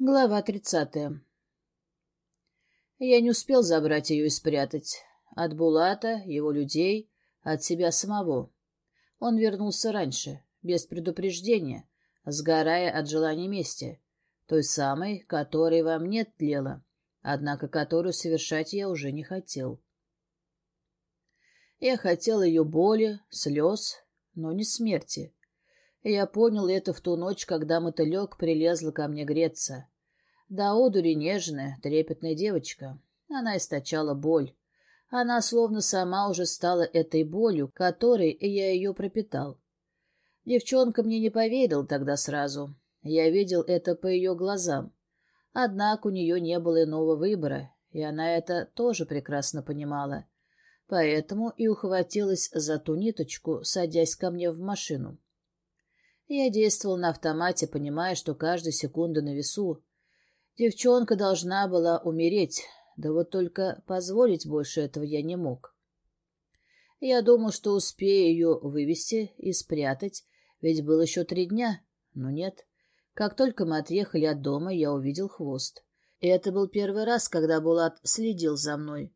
Глава тридцатая. Я не успел забрать ее и спрятать. От Булата, его людей, от себя самого. Он вернулся раньше, без предупреждения, сгорая от желания мести, той самой, которой во мне тлела, однако которую совершать я уже не хотел. Я хотел ее боли, слез, но не смерти. Я понял это в ту ночь, когда мотылек прилезла ко мне греться. Да одури нежная, трепетная девочка. Она источала боль. Она словно сама уже стала этой болью, которой я ее пропитал. Девчонка мне не поверил тогда сразу. Я видел это по ее глазам. Однако у нее не было иного выбора, и она это тоже прекрасно понимала. Поэтому и ухватилась за ту ниточку, садясь ко мне в машину. Я действовал на автомате, понимая, что каждая секунда на весу. Девчонка должна была умереть, да вот только позволить больше этого я не мог. Я думал, что успею ее вывести и спрятать, ведь было еще три дня, но нет. Как только мы отъехали от дома, я увидел хвост. И это был первый раз, когда Булат следил за мной.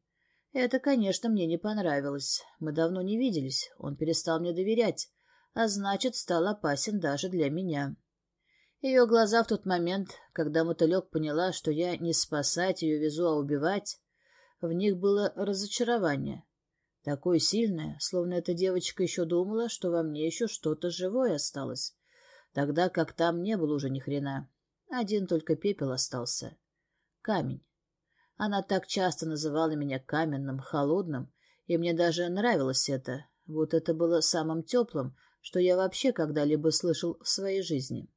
Это, конечно, мне не понравилось. Мы давно не виделись, он перестал мне доверять а значит, стал опасен даже для меня. Ее глаза в тот момент, когда мотылек поняла, что я не спасать ее везу, а убивать, в них было разочарование. Такое сильное, словно эта девочка еще думала, что во мне еще что-то живое осталось, тогда как там не было уже ни хрена. Один только пепел остался. Камень. Она так часто называла меня каменным, холодным, и мне даже нравилось это. Вот это было самым теплым, что я вообще когда-либо слышал в своей жизни.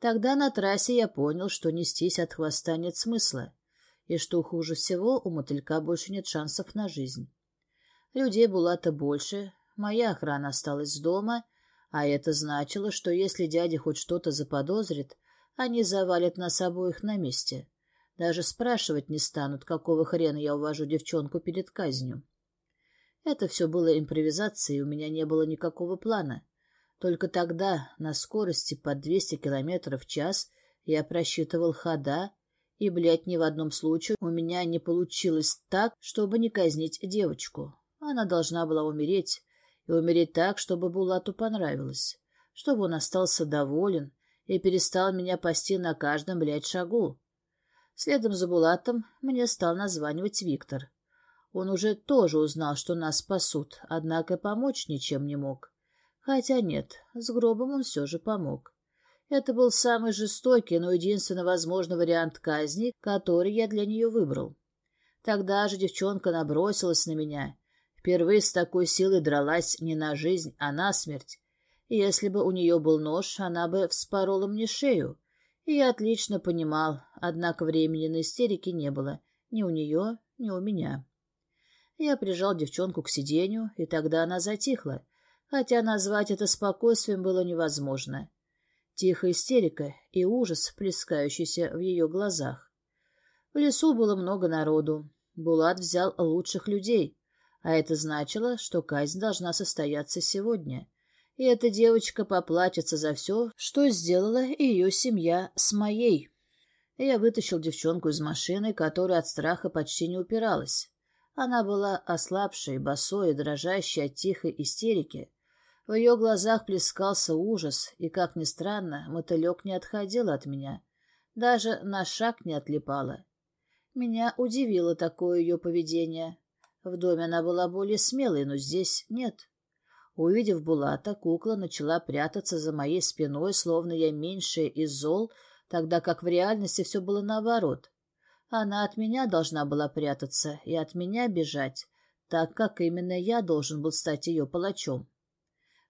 Тогда на трассе я понял, что нестись от хвоста нет смысла, и что хуже всего у мотылька больше нет шансов на жизнь. Людей Булата больше, моя охрана осталась дома, а это значило, что если дядя хоть что-то заподозрит, они завалят нас обоих на месте. Даже спрашивать не станут, какого хрена я увожу девчонку перед казнью. Это все было импровизацией, у меня не было никакого плана. Только тогда, на скорости под 200 километров в час, я просчитывал хода, и, блядь, ни в одном случае у меня не получилось так, чтобы не казнить девочку. Она должна была умереть, и умереть так, чтобы Булату понравилось, чтобы он остался доволен и перестал меня пасти на каждом, блядь, шагу. Следом за Булатом мне стал названивать Виктор. Он уже тоже узнал, что нас спасут, однако помочь ничем не мог. Хотя нет, с гробом он все же помог. Это был самый жестокий, но единственно возможный вариант казни, который я для нее выбрал. Тогда же девчонка набросилась на меня. Впервые с такой силой дралась не на жизнь, а на смерть. Если бы у нее был нож, она бы вспорола мне шею. И я отлично понимал, однако времени на истерики не было ни у нее, ни у меня. Я прижал девчонку к сиденью, и тогда она затихла, хотя назвать это спокойствием было невозможно. Тихая истерика и ужас, плескающийся в ее глазах. В лесу было много народу. Булат взял лучших людей, а это значило, что казнь должна состояться сегодня. И эта девочка поплатится за все, что сделала ее семья с моей. Я вытащил девчонку из машины, которая от страха почти не упиралась. Она была ослабшей, босой и дрожащей от тихой истерики. В ее глазах плескался ужас, и, как ни странно, мотылек не отходил от меня. Даже на шаг не отлипала. Меня удивило такое ее поведение. В доме она была более смелой, но здесь нет. Увидев Булата, кукла начала прятаться за моей спиной, словно я меньшая из зол, тогда как в реальности все было наоборот. Она от меня должна была прятаться и от меня бежать, так как именно я должен был стать ее палачом.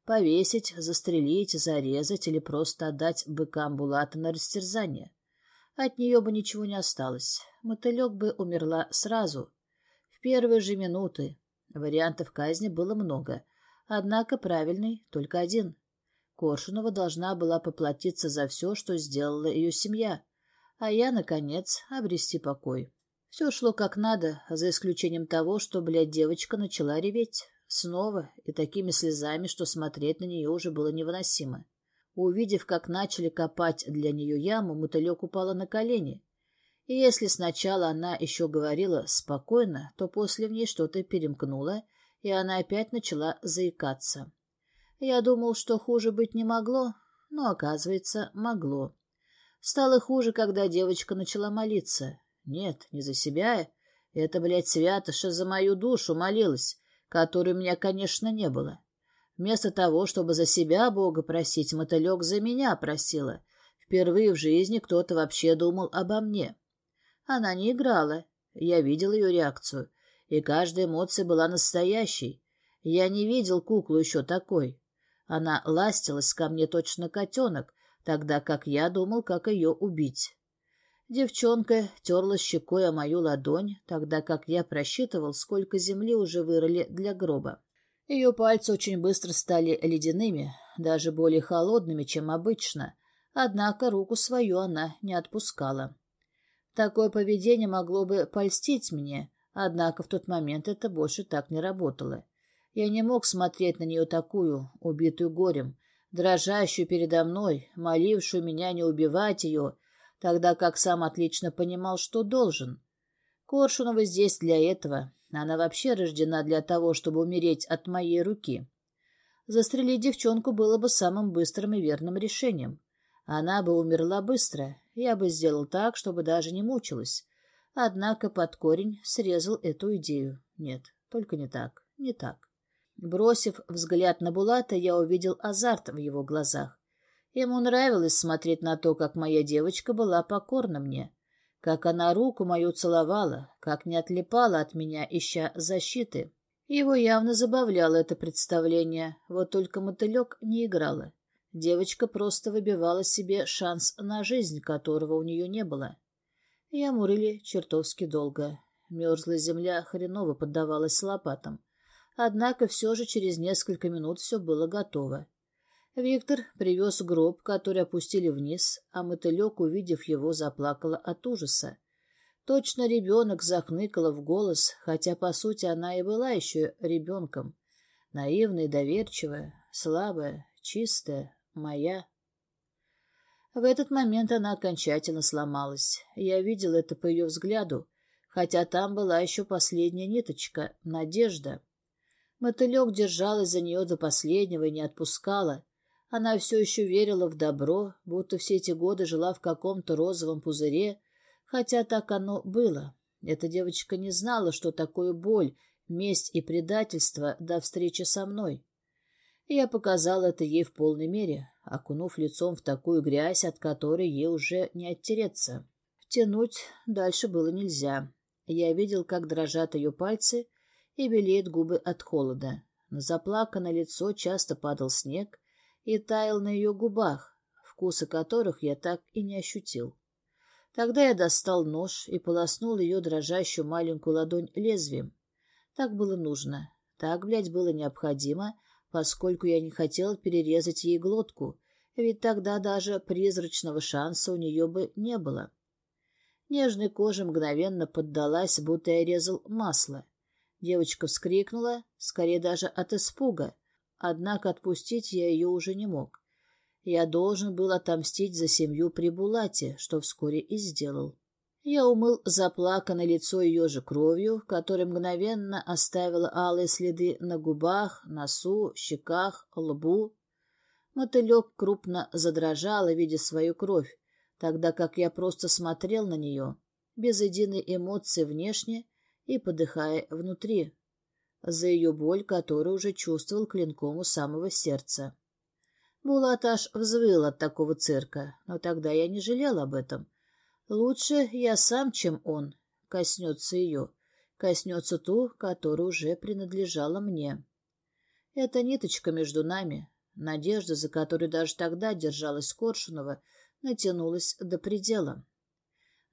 Повесить, застрелить, зарезать или просто отдать быкам Булата на растерзание. От нее бы ничего не осталось. Мотылек бы умерла сразу, в первые же минуты. Вариантов казни было много, однако правильный только один. Коршунова должна была поплатиться за все, что сделала ее семья а я, наконец, обрести покой. Все шло как надо, за исключением того, что, блядь, девочка начала реветь. Снова и такими слезами, что смотреть на нее уже было невыносимо. Увидев, как начали копать для нее яму, мотылек упала на колени. И если сначала она еще говорила спокойно, то после в ней что-то перемкнуло, и она опять начала заикаться. Я думал, что хуже быть не могло, но, оказывается, могло. Стало хуже, когда девочка начала молиться. Нет, не за себя. Это, блядь, святоша за мою душу молилась, которой у меня, конечно, не было. Вместо того, чтобы за себя Бога просить, мотылек за меня просила. Впервые в жизни кто-то вообще думал обо мне. Она не играла. Я видел ее реакцию. И каждая эмоция была настоящей. Я не видел куклу еще такой. Она ластилась ко мне точно котенок, тогда как я думал, как ее убить. Девчонка терла щекой о мою ладонь, тогда как я просчитывал, сколько земли уже вырыли для гроба. Ее пальцы очень быстро стали ледяными, даже более холодными, чем обычно, однако руку свою она не отпускала. Такое поведение могло бы польстить мне, однако в тот момент это больше так не работало. Я не мог смотреть на нее такую, убитую горем, дрожащую передо мной, молившую меня не убивать ее, тогда как сам отлично понимал, что должен. Коршунова здесь для этого. Она вообще рождена для того, чтобы умереть от моей руки. Застрелить девчонку было бы самым быстрым и верным решением. Она бы умерла быстро, я бы сделал так, чтобы даже не мучилась. Однако под корень срезал эту идею. Нет, только не так, не так. Бросив взгляд на Булата, я увидел азарт в его глазах. Ему нравилось смотреть на то, как моя девочка была покорна мне, как она руку мою целовала, как не отлипала от меня, ища защиты. Его явно забавляло это представление, вот только мотылек не играла. Девочка просто выбивала себе шанс на жизнь, которого у нее не было. Я мурили чертовски долго. Мерзлая земля хреново поддавалась лопатам. Однако все же через несколько минут все было готово. Виктор привез гроб, который опустили вниз, а мотылек, увидев его, заплакала от ужаса. Точно ребенок захныкала в голос, хотя, по сути, она и была еще ребенком. Наивная доверчивая, слабая, чистая, моя. В этот момент она окончательно сломалась. Я видел это по ее взгляду, хотя там была еще последняя ниточка — надежда. Мотылек держалась за нее до последнего и не отпускала. Она все еще верила в добро, будто все эти годы жила в каком-то розовом пузыре, хотя так оно было. Эта девочка не знала, что такое боль, месть и предательство до встречи со мной. Я показал это ей в полной мере, окунув лицом в такую грязь, от которой ей уже не оттереться. Втянуть дальше было нельзя. Я видел, как дрожат ее пальцы — и белеют губы от холода. На заплаканное лицо часто падал снег и таял на ее губах, вкуса которых я так и не ощутил. Тогда я достал нож и полоснул ее дрожащую маленькую ладонь лезвием. Так было нужно. Так, блядь, было необходимо, поскольку я не хотел перерезать ей глотку, ведь тогда даже призрачного шанса у нее бы не было. Нежная кожа мгновенно поддалась, будто я резал масло. Девочка вскрикнула, скорее даже от испуга, однако отпустить я ее уже не мог. Я должен был отомстить за семью при Булате, что вскоре и сделал. Я умыл заплаканное лицо ее же кровью, которая мгновенно оставила алые следы на губах, носу, щеках, лбу. Мотылек крупно задрожал, видя свою кровь, тогда как я просто смотрел на нее, без единой эмоции внешне и подыхая внутри, за ее боль, которую уже чувствовал клинком у самого сердца. Булат аж взвыл от такого цирка, но тогда я не жалел об этом. Лучше я сам, чем он, коснется ее, коснется ту, которая уже принадлежала мне. Эта ниточка между нами, надежда, за которой даже тогда держалась Коршунова, натянулась до предела.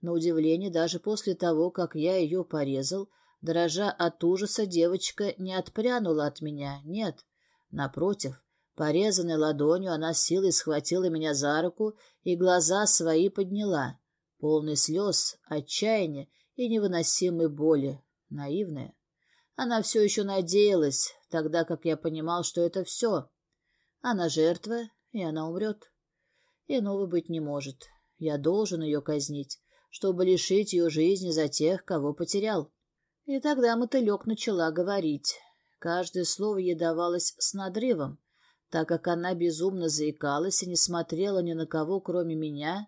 На удивление, даже после того, как я ее порезал, дрожа от ужаса, девочка не отпрянула от меня, нет. Напротив, порезанной ладонью она силой схватила меня за руку и глаза свои подняла, полный слез, отчаяния и невыносимой боли, наивная. Она все еще надеялась, тогда как я понимал, что это все. Она жертва, и она умрет. Иного быть не может. Я должен ее казнить, чтобы лишить ее жизни за тех, кого потерял. И тогда мотылек начала говорить. Каждое слово ей давалось с надрывом, так как она безумно заикалась и не смотрела ни на кого, кроме меня.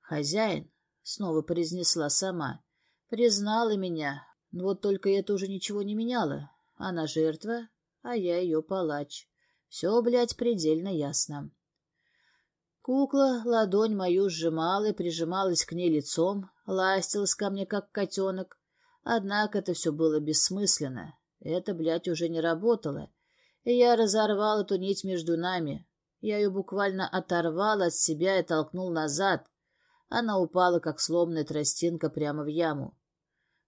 «Хозяин», — снова произнесла сама, — «признала меня, вот только это уже ничего не меняло. Она жертва, а я ее палач. Все, блядь, предельно ясно». Кукла ладонь мою сжимала и прижималась к ней лицом, ластилась ко мне, как котенок. Однако это все было бессмысленно. Это, блядь, уже не работало. И я разорвал эту нить между нами. Я ее буквально оторвал от себя и толкнул назад. Она упала, как сломанная тростинка, прямо в яму.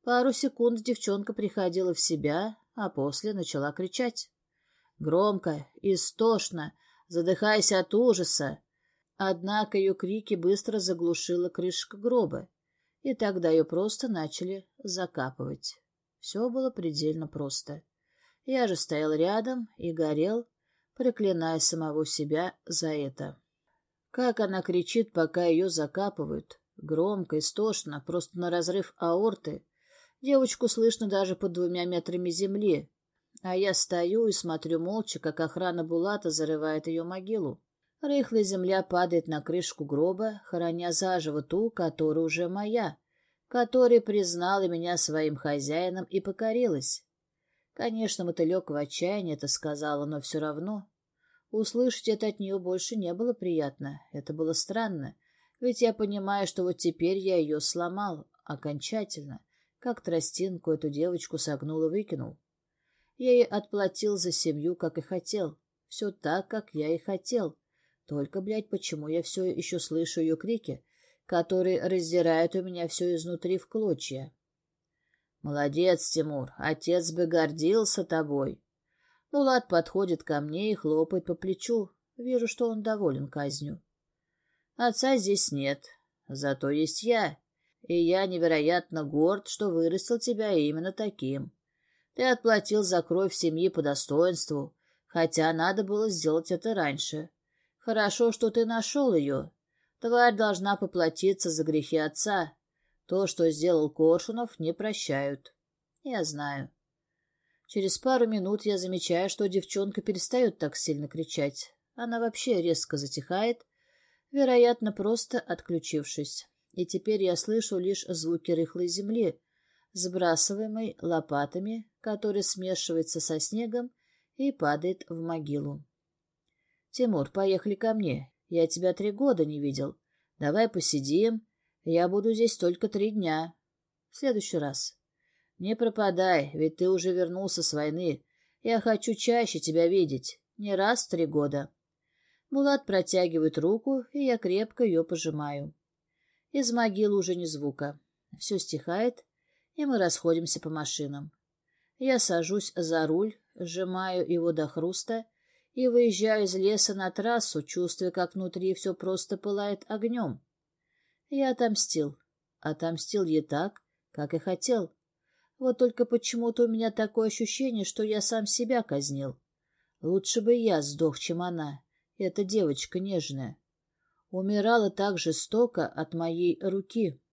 Пару секунд девчонка приходила в себя, а после начала кричать. Громко, истошно, задыхаясь от ужаса. Однако ее крики быстро заглушила крышка гроба, и тогда ее просто начали закапывать. Все было предельно просто. Я же стоял рядом и горел, проклиная самого себя за это. Как она кричит, пока ее закапывают. Громко, истошно, просто на разрыв аорты. Девочку слышно даже под двумя метрами земли. А я стою и смотрю молча, как охрана Булата зарывает ее могилу. Рыхлая земля падает на крышку гроба, хороня заживо ту, которая уже моя которая признала меня своим хозяином и покорилась. Конечно, мотылек в отчаянии это сказала, но все равно. Услышать это от нее больше не было приятно. Это было странно, ведь я понимаю, что вот теперь я ее сломал окончательно, как тростинку эту девочку согнул и выкинул. Я ей отплатил за семью, как и хотел. Все так, как я и хотел. Только, блядь, почему я все еще слышу ее крики, который раздирает у меня все изнутри в клочья. Молодец, Тимур, отец бы гордился тобой. Мулат подходит ко мне и хлопает по плечу. Вижу, что он доволен казнью. Отца здесь нет, зато есть я, и я невероятно горд, что вырастил тебя именно таким. Ты отплатил за кровь семьи по достоинству, хотя надо было сделать это раньше. Хорошо, что ты нашел ее, Тварь должна поплатиться за грехи отца. То, что сделал Коршунов, не прощают. Я знаю. Через пару минут я замечаю, что девчонка перестает так сильно кричать. Она вообще резко затихает, вероятно, просто отключившись. И теперь я слышу лишь звуки рыхлой земли, сбрасываемой лопатами, который смешивается со снегом и падает в могилу. «Тимур, поехали ко мне. Я тебя три года не видел. Давай посидим. Я буду здесь только три дня. В следующий раз. Не пропадай, ведь ты уже вернулся с войны. Я хочу чаще тебя видеть. Не раз в три года. Мулат протягивает руку, и я крепко ее пожимаю. Из могилы уже ни звука. Все стихает, и мы расходимся по машинам. Я сажусь за руль, сжимаю его до хруста и выезжаю из леса на трассу, чувствуя, как внутри все просто пылает огнем. Я отомстил. Отомстил ей так, как и хотел. Вот только почему-то у меня такое ощущение, что я сам себя казнил. Лучше бы я сдох, чем она, эта девочка нежная. Умирала так жестоко от моей руки.